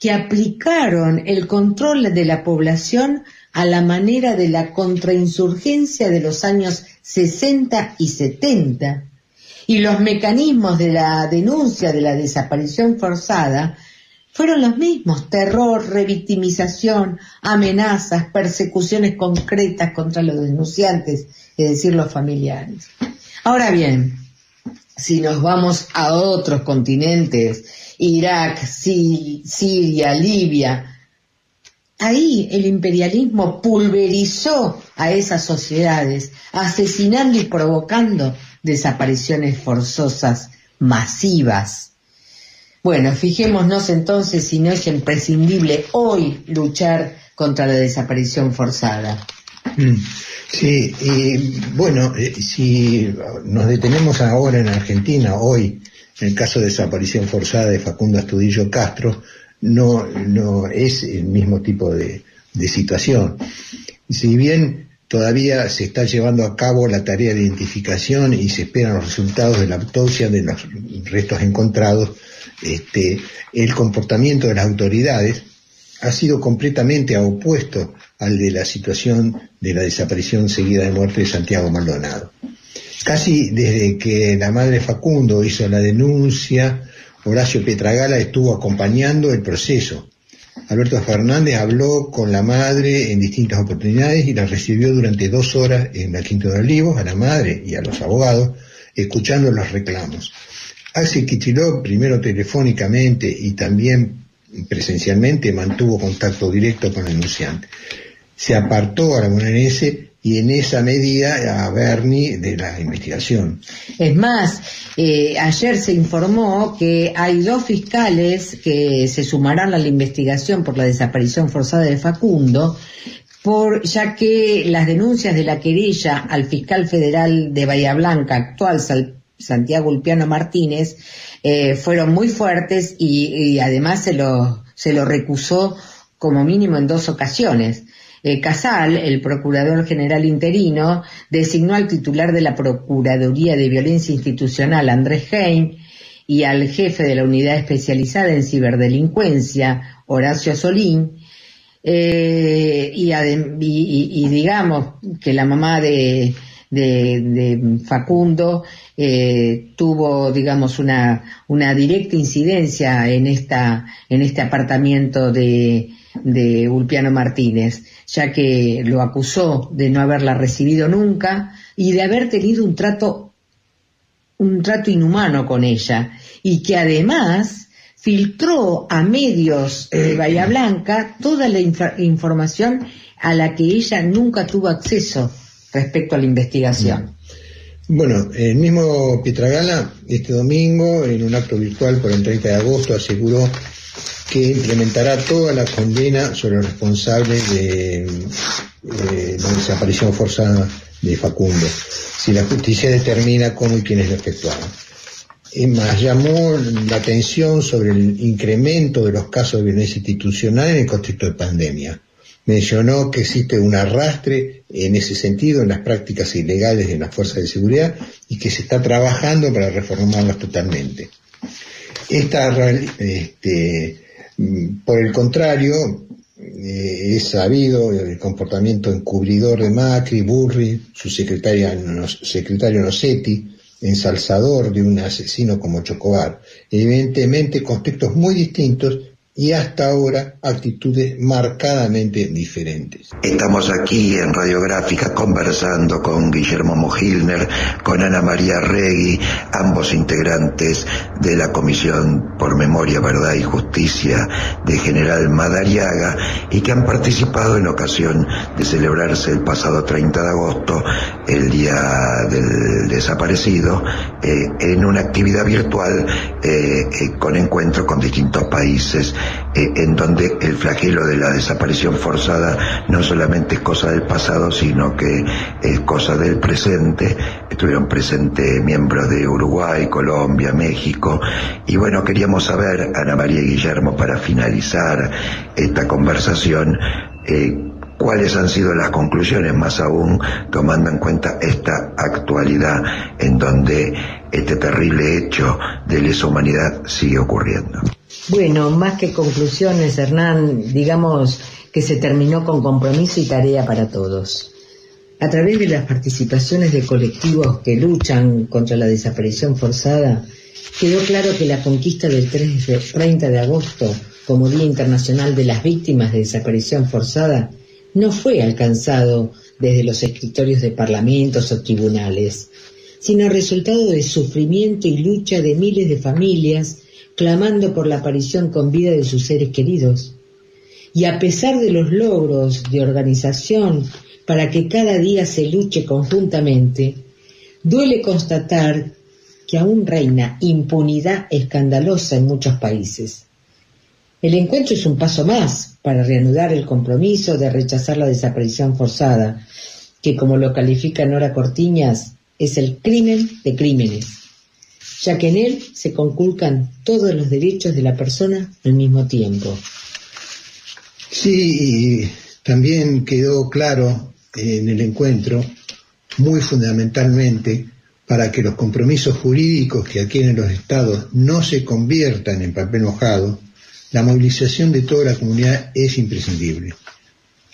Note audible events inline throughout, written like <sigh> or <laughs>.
que aplicaron el control de la población a la manera de la contrainsurgencia de los años 60 y 70. Y los mecanismos de la denuncia de la desaparición forzada fueron los mismos, terror, revictimización, amenazas, persecuciones concretas contra los denunciantes, es decir, los familiares. Ahora bien, si nos vamos a otros continentes, Irak, Siria, Libia, ahí el imperialismo pulverizó a esas sociedades, asesinando y provocando desapariciones forzosas masivas. Bueno, fijémonos entonces si no es imprescindible hoy luchar contra la desaparición forzada. Mm. Sí, y bueno, eh, si nos detenemos ahora en Argentina, hoy, en el caso de desaparición forzada de Facundo Astudillo Castro, no, no es el mismo tipo de, de situación. Si bien todavía se está llevando a cabo la tarea de identificación y se esperan los resultados de la autopsia de los restos encontrados, este, el comportamiento de las autoridades ha sido completamente opuesto al de la situación de la desaparición seguida de muerte de Santiago Maldonado. Casi desde que la madre Facundo hizo la denuncia, Horacio Petragala estuvo acompañando el proceso. Alberto Fernández habló con la madre en distintas oportunidades y la recibió durante dos horas en la Quinta de Olivos, a la madre y a los abogados, escuchando los reclamos. Axel Kichilov, primero telefónicamente y también presencialmente, mantuvo contacto directo con el denunciante se apartó a la bonaerense y en esa medida a Bernie de la investigación. Es más, eh, ayer se informó que hay dos fiscales que se sumarán a la investigación por la desaparición forzada de Facundo, ya que las denuncias de la querella al fiscal federal de Bahía Blanca, actual Santiago Ulpiano Martínez, eh, fueron muy fuertes y, y además se lo, se lo recusó como mínimo en dos ocasiones. Eh, Casal, el procurador general interino, designó al titular de la Procuraduría de Violencia Institucional, Andrés Heim, y al jefe de la unidad especializada en ciberdelincuencia, Horacio Solín, eh, y, digamos que la mamá de, Facundo eh, tuvo, digamos, una, una directa incidencia en esta, en este apartamiento de, de Ulpiano Martínez ya que lo acusó de no haberla recibido nunca y de haber tenido un trato, un trato inhumano con ella, y que además filtró a medios de Bahía Blanca toda la información a la que ella nunca tuvo acceso respecto a la investigación. Bueno, el mismo Pietragala este domingo, en un acto virtual por el 30 de agosto, aseguró que implementará toda la condena sobre los responsables de, la desaparición forzada de Facundo, si la justicia determina cómo y quiénes lo efectuaron. Es más, llamó la atención sobre el incremento de los casos de violencia institucional en el contexto de pandemia. Mencionó que existe un arrastre en ese sentido en las prácticas ilegales de las fuerzas de seguridad y que se está trabajando para reformarlas totalmente. Esta, este, por el contrario, eh, es sabido el comportamiento encubridor de Macri, Burri, su secretaria, secretario Nocetti, ensalzador de un asesino como Chocobar. Evidentemente contextos muy distintos y hasta ahora actitudes marcadamente diferentes. Estamos aquí en Radiográfica conversando con Guillermo Mojilner, con Ana María Regui, ambos integrantes de la Comisión por Memoria, Verdad y Justicia de General Madariaga y que han participado en ocasión de celebrarse el pasado 30 de agosto, el Día del Desaparecido, eh, en una actividad virtual eh, eh, con encuentros con distintos países eh, en donde el flagelo de la desaparición forzada no solamente es cosa del pasado, sino que es cosa del presente. Estuvieron presentes miembros de Uruguay, Colombia, México. Y bueno, queríamos saber, Ana María y Guillermo, para finalizar esta conversación, eh, cuáles han sido las conclusiones, más aún tomando en cuenta esta actualidad en donde este terrible hecho de lesa humanidad sigue ocurriendo. Bueno, más que conclusiones, Hernán, digamos que se terminó con compromiso y tarea para todos. A través de las participaciones de colectivos que luchan contra la desaparición forzada, quedó claro que la conquista del 30 de agosto como Día Internacional de las Víctimas de Desaparición Forzada no fue alcanzado desde los escritorios de parlamentos o tribunales, sino resultado de sufrimiento y lucha de miles de familias clamando por la aparición con vida de sus seres queridos. Y a pesar de los logros de organización para que cada día se luche conjuntamente, duele constatar que aún reina impunidad escandalosa en muchos países. El encuentro es un paso más para reanudar el compromiso de rechazar la desaparición forzada, que como lo califica Nora Cortiñas, es el crimen de crímenes, ya que en él se conculcan todos los derechos de la persona al mismo tiempo. Sí, también quedó claro en el encuentro, muy fundamentalmente, para que los compromisos jurídicos que adquieren los estados no se conviertan en papel mojado, la movilización de toda la comunidad es imprescindible.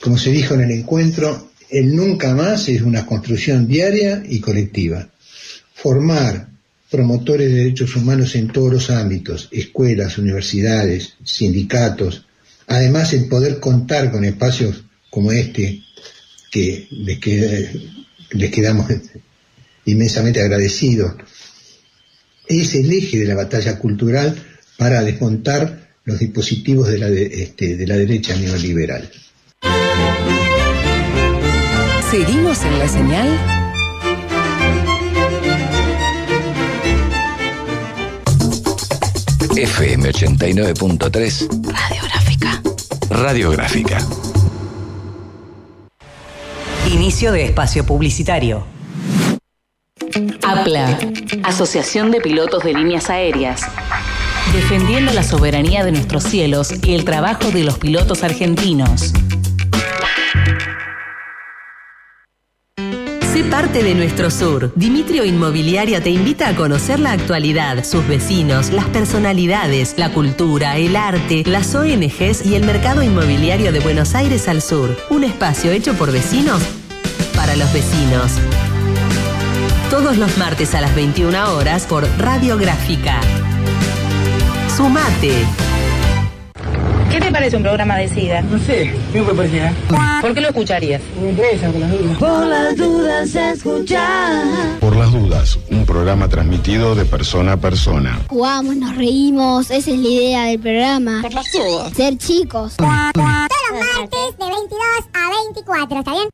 Como se dijo en el encuentro, el nunca más es una construcción diaria y colectiva. Formar promotores de derechos humanos en todos los ámbitos, escuelas, universidades, sindicatos, además el poder contar con espacios como este, que les, quedamos inmensamente agradecidos, es el eje de la batalla cultural para desmontar los dispositivos de la, este, de la derecha neoliberal. Seguimos en la señal. FM 89.3 Radiográfica. Radiográfica. Inicio de espacio publicitario. APLA, Asociación de Pilotos de Líneas Aéreas. Defendiendo la soberanía de nuestros cielos y el trabajo de los pilotos argentinos. Sé parte de nuestro sur. Dimitrio Inmobiliaria te invita a conocer la actualidad, sus vecinos, las personalidades, la cultura, el arte, las ONGs y el mercado inmobiliario de Buenos Aires al sur. Un espacio hecho por vecinos para los vecinos. Todos los martes a las 21 horas por Radiográfica. Sumate. ¿Qué te parece un programa de SIDA? No sé, ¿qué me parecía? ¿Por qué lo escucharías? Me interesa, por las dudas. Por las dudas, escuchar. Por las dudas, un programa transmitido de persona a persona. Jugamos, nos reímos, esa es la idea del programa. Por las dudas. Ser chicos. Todos los martes de 22 a 24, ¿está bien?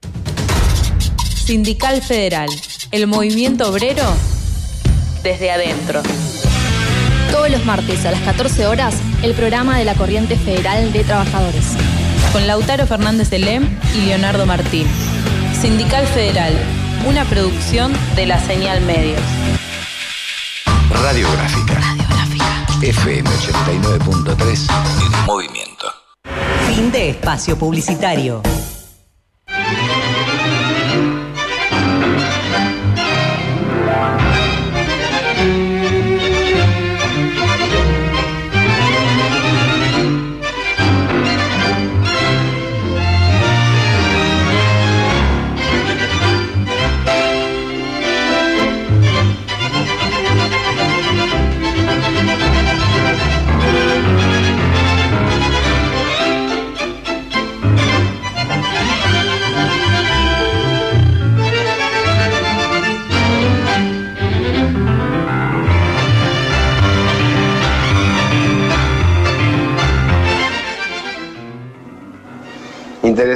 Sindical Federal, el movimiento obrero desde adentro. Todos los martes a las 14 horas, el programa de la Corriente Federal de Trabajadores. Con Lautaro Fernández de Lem y Leonardo Martín. Sindical Federal, una producción de la Señal Medios. Radiográfica. Radiográfica. FM 89.3 en movimiento. Fin de espacio publicitario.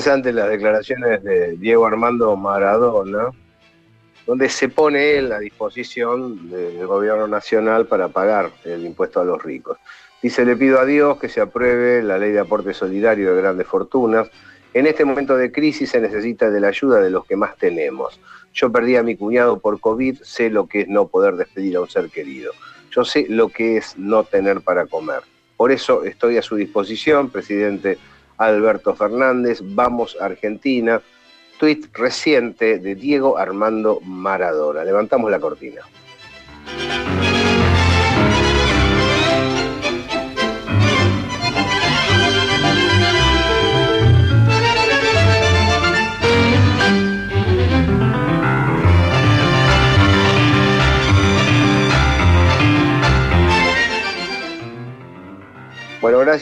Interesantes las declaraciones de Diego Armando Maradona, donde se pone él a disposición del gobierno nacional para pagar el impuesto a los ricos. Dice, le pido a Dios que se apruebe la ley de aporte solidario de grandes fortunas. En este momento de crisis se necesita de la ayuda de los que más tenemos. Yo perdí a mi cuñado por COVID, sé lo que es no poder despedir a un ser querido. Yo sé lo que es no tener para comer. Por eso estoy a su disposición, presidente Alberto Fernández, vamos Argentina. Tweet reciente de Diego Armando Maradona. Levantamos la cortina.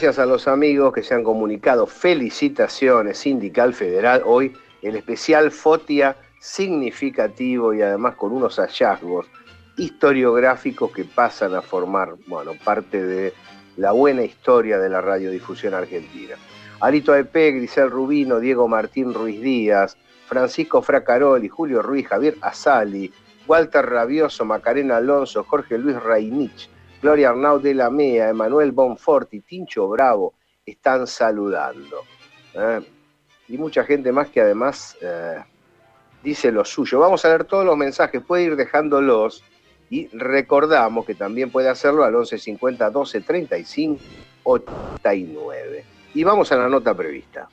Gracias a los amigos que se han comunicado. Felicitaciones, Sindical Federal. Hoy el especial FOTIA significativo y además con unos hallazgos historiográficos que pasan a formar, bueno, parte de la buena historia de la radiodifusión argentina. Arito Epe, Grisel Rubino, Diego Martín Ruiz Díaz, Francisco Fracaroli, Julio Ruiz, Javier Asali, Walter Rabioso, Macarena Alonso, Jorge Luis Rainich, Gloria Arnau de la Mea, Emanuel Bonforti, Tincho Bravo, están saludando. ¿eh? Y mucha gente más que además eh, dice lo suyo. Vamos a leer todos los mensajes, puede ir dejándolos y recordamos que también puede hacerlo al 1150 12 35 89. Y vamos a la nota prevista.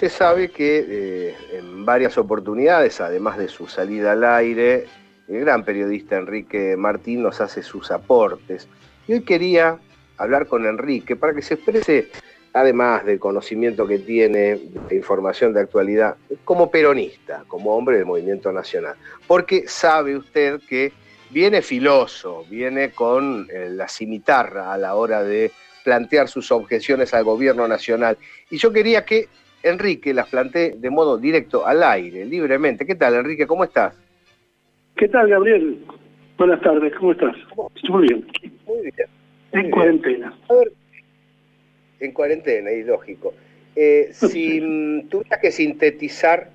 Usted sabe que eh, en varias oportunidades, además de su salida al aire, el gran periodista Enrique Martín nos hace sus aportes. Y hoy quería hablar con Enrique para que se exprese, además del conocimiento que tiene, de información de actualidad, como peronista, como hombre del movimiento nacional. Porque sabe usted que viene filoso, viene con eh, la cimitarra a la hora de plantear sus objeciones al gobierno nacional. Y yo quería que Enrique las plantee de modo directo al aire, libremente. ¿Qué tal, Enrique? ¿Cómo estás? ¿Qué tal, Gabriel? Buenas tardes, ¿cómo estás? Muy bien. Muy bien. En cuarentena. A ver, en cuarentena, y lógico. Eh, si tuvieras que sintetizar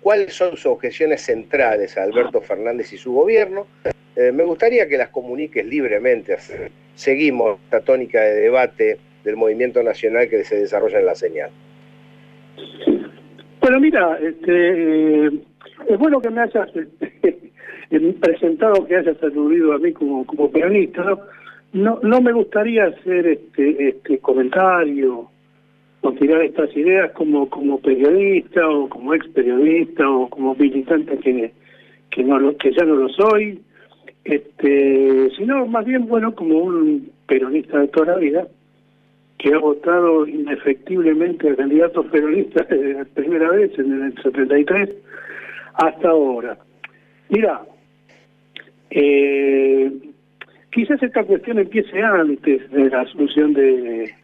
cuáles son sus objeciones centrales a Alberto Fernández y su gobierno, eh, me gustaría que las comuniques libremente. Seguimos esta tónica de debate del movimiento nacional que se desarrolla en la señal. Bueno, mira, este, eh, es bueno que me hayas <laughs> presentado, que hayas aludido a mí como, como peronista. ¿no? No, me gustaría hacer este, este comentario o tirar estas ideas como, como periodista o como ex periodista o como militante que, que, no lo, que ya no lo soy, este, sino más bien, bueno, como un peronista de toda la vida que ha votado inefectiblemente a candidatos peronistas desde la primera vez, en el 73, hasta ahora. Mira, eh, quizás esta cuestión empiece antes de la asunción de,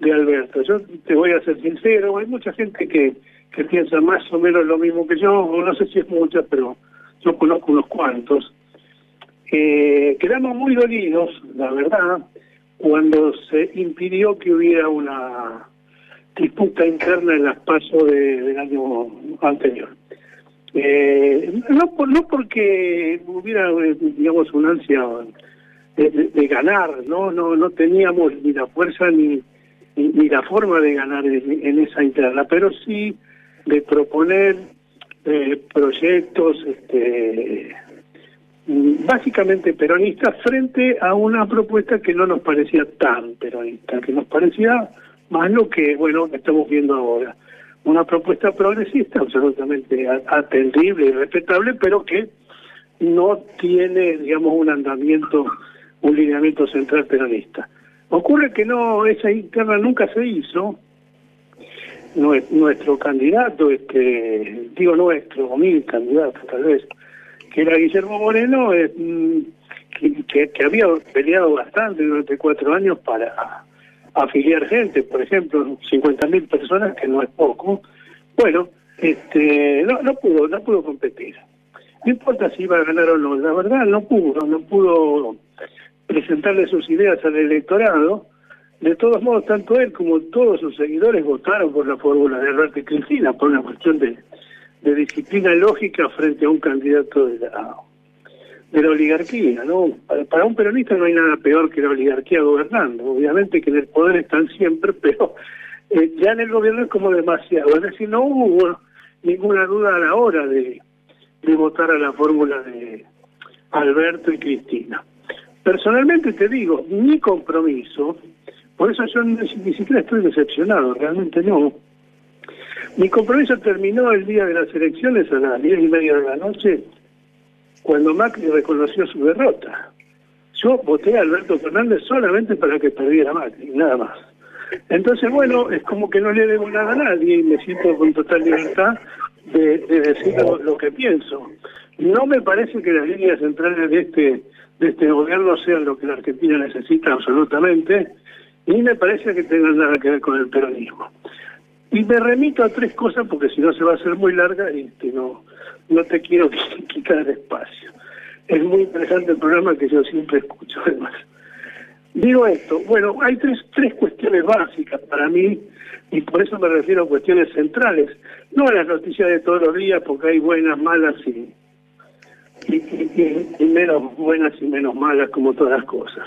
de Alberto. Yo te voy a ser sincero, hay mucha gente que, que piensa más o menos lo mismo que yo, no sé si es mucha, pero yo conozco unos cuantos. Eh, quedamos muy dolidos, la verdad, cuando se impidió que hubiera una disputa interna en las pasos del año anterior. Eh, no, no porque hubiera, digamos, una ansia de, ganar, no, no, no teníamos ni la fuerza ni, ni, la forma de ganar en, esa interna, pero sí de proponer eh, proyectos este, básicamente peronistas frente a una propuesta que no nos parecía tan peronista, que nos parecía más lo que, bueno, estamos viendo ahora. Una propuesta progresista absolutamente atendible y respetable, pero que no tiene, digamos, un andamiento, un lineamiento central peronista. Ocurre que no, esa interna nunca se hizo. Nuestro candidato, este, digo nuestro, mi candidato tal vez, que era Guillermo Moreno, mm, que, que, había peleado bastante durante cuatro años para afiliar gente, por ejemplo, 50.000 personas, que no es poco. Bueno, este, no, no pudo, no pudo competir. No importa si iba a ganar o no, la verdad no pudo, no pudo presentarle sus ideas al electorado. De todos modos, tanto él como todos sus seguidores votaron por la fórmula de Alberto Cristina, por una cuestión de, de disciplina lógica frente a un candidato de la de la oligarquía, ¿no? Para, un peronista no hay nada peor que la oligarquía gobernando. Obviamente que en el poder están siempre, <laughs> pero eh, ya en el gobierno es como demasiado. Es decir, no hubo ninguna duda a la hora de, de votar a la fórmula de Alberto y Cristina. Personalmente te digo, mi compromiso, por eso yo ni, siquiera estoy decepcionado, realmente no, mi compromiso terminó el día de las elecciones a las diez y media de la noche, cuando Macri reconoció su derrota. Yo voté a Alberto Fernández solamente para que perdiera Macri, nada más. Entonces, bueno, es como que no le debo nada a nadie y me siento con total libertad de, de decir lo, lo que pienso. No me parece que las líneas centrales de este de este gobierno sean lo que la Argentina necesita absolutamente, ni me parece que tengan nada que ver con el peronismo. Y me remito a tres cosas porque si no se va a hacer muy larga y este, no, no te quiero <laughs> quitar espacio. Es muy interesante el programa que yo siempre escucho además. Digo esto, bueno, hay tres, tres cuestiones básicas para mí y por eso me refiero a cuestiones centrales, no a las noticias de todos los días porque hay buenas, malas y, y, y- menos buenas y menos malas como todas las cosas.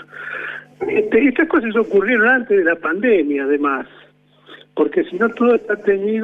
Este, estas cosas ocurrieron antes de la pandemia además, porque si no todo está teñido